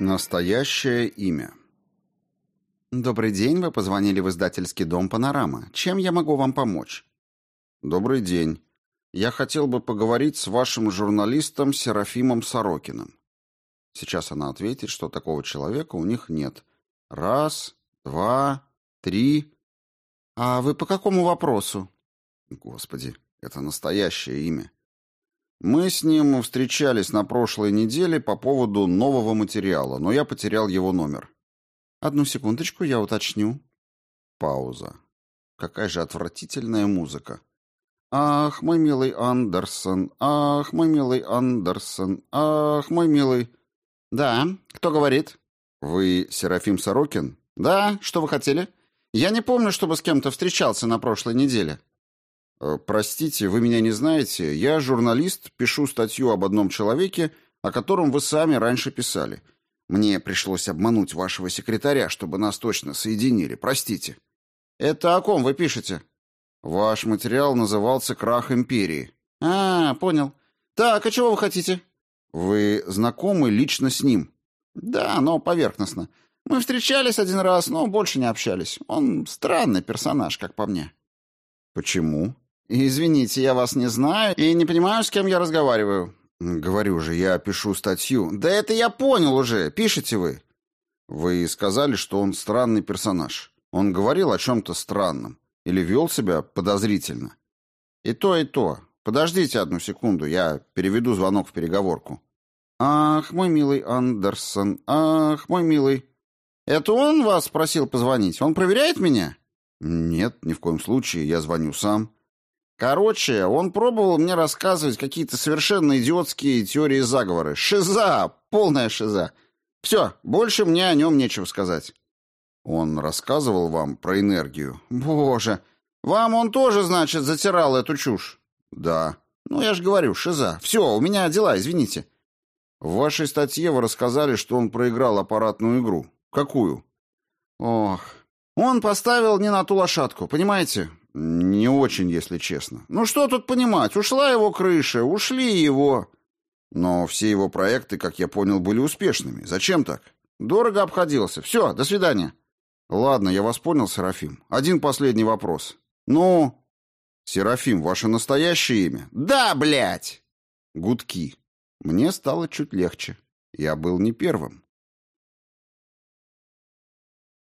Настоящее имя. Добрый день, вы позвонили в издательский дом «Панорама». Чем я могу вам помочь? Добрый день. Я хотел бы поговорить с вашим журналистом Серафимом Сорокиным. Сейчас она ответит, что такого человека у них нет. Раз, два, три. А вы по какому вопросу? Господи, это настоящее имя. Мы с ним встречались на прошлой неделе по поводу нового материала, но я потерял его номер. Одну секундочку, я уточню. Пауза. Какая же отвратительная музыка. Ах, мой милый Андерсон, ах, мой милый Андерсон, ах, мой милый... Да, кто говорит? Вы Серафим Сорокин? Да, что вы хотели? Я не помню, чтобы с кем-то встречался на прошлой неделе. Э, простите, вы меня не знаете. Я журналист, пишу статью об одном человеке, о котором вы сами раньше писали. Мне пришлось обмануть вашего секретаря, чтобы нас точно соединили. Простите. Это о ком вы пишете? Ваш материал назывался Крах империи. А, понял. Так, а чего вы хотите? Вы знакомы лично с ним? Да, но поверхностно. Мы встречались один раз, но больше не общались. Он странный персонаж, как по мне. Почему? Извините, я вас не знаю и не понимаю, с кем я разговариваю. Говорю же, я пишу статью. Да это я понял уже. Пишете вы. Вы сказали, что он странный персонаж. Он говорил о чем-то странном или вел себя подозрительно. И то, и то. Подождите одну секунду, я переведу звонок в переговорку. Ах, мой милый Андерсон, ах, мой милый. Это он вас просил позвонить? Он проверяет меня? Нет, ни в коем случае, я звоню сам. Короче, он пробовал мне рассказывать какие-то совершенно идиотские теории заговора. Шиза, полная шиза. Все, больше мне о нем нечего сказать. Он рассказывал вам про энергию? Боже, вам он тоже, значит, затирал эту чушь? Да. Ну, я же говорю, шиза. Все, у меня дела, извините. В вашей статье вы рассказали, что он проиграл аппаратную игру. Какую? Ох, он поставил не на ту лошадку, понимаете? Не очень, если честно. Ну что тут понимать? Ушла его крыша, ушли его. Но все его проекты, как я понял, были успешными. Зачем так? Дорого обходился. Все, до свидания. Ладно, я вас понял, Серафим. Один последний вопрос. Ну? Серафим, ваше настоящее имя? Да, блядь! Гудки. Мне стало чуть легче. Я был не первым.